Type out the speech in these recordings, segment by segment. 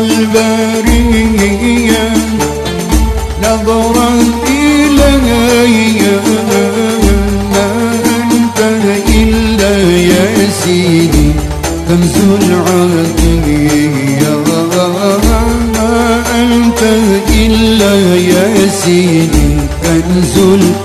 البرية نظرا إلي ما أنت إلا يا سيدي كنز العطية. ما أنت إلا يا سيدي كنز العطية.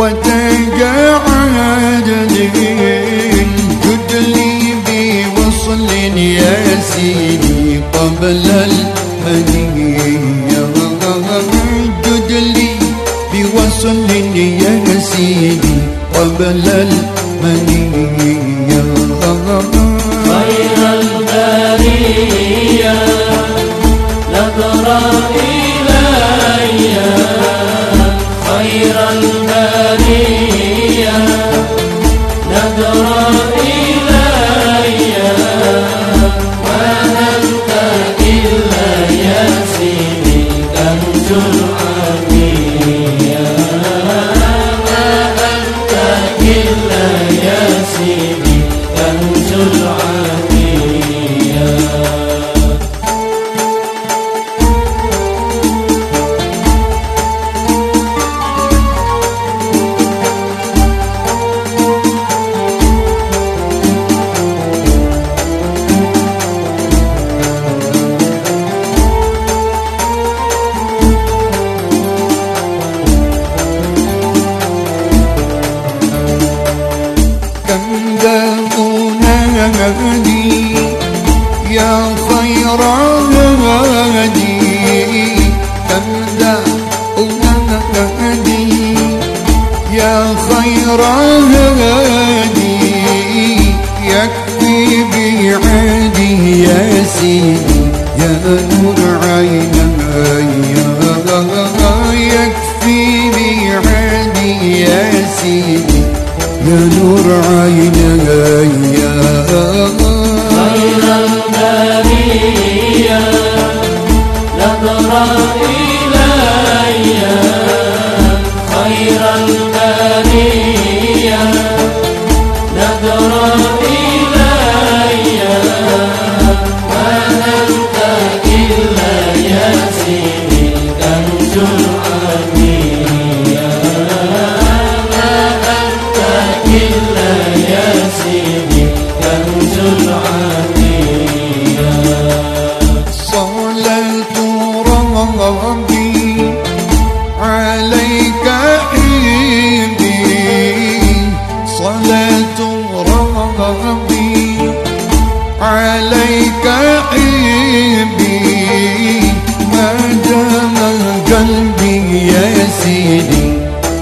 وتجعد جد لي بوصل يا سيدي قبل الهدية جد لي بوصل يا سيدي قبل المنية. خير البرية نظر إلي. خير هادي يا خير هادي هادي يا خير هادي يكفي بعادي يا سيدي يا نور عيني يكفي بعادي يا سيدي نور عيني ربي عليك حبي. ما دام قلبي يا سيدي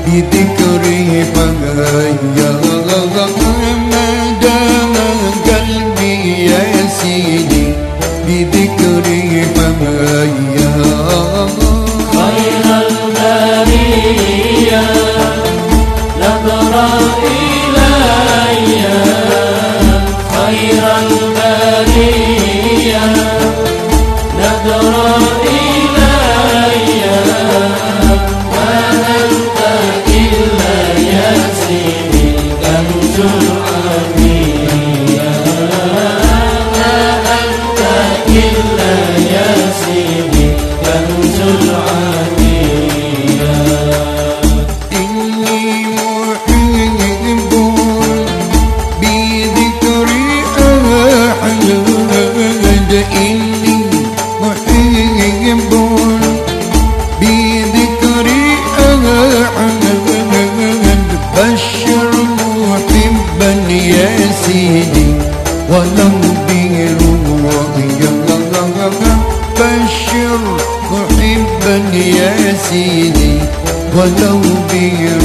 بذكري فهيا يا سيدي ولو برؤيا بشر محبا يا سيدي ولو خير